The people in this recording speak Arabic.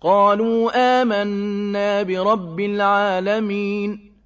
قَالُوا آمَنَّا بِرَبِّ الْعَالَمِينَ.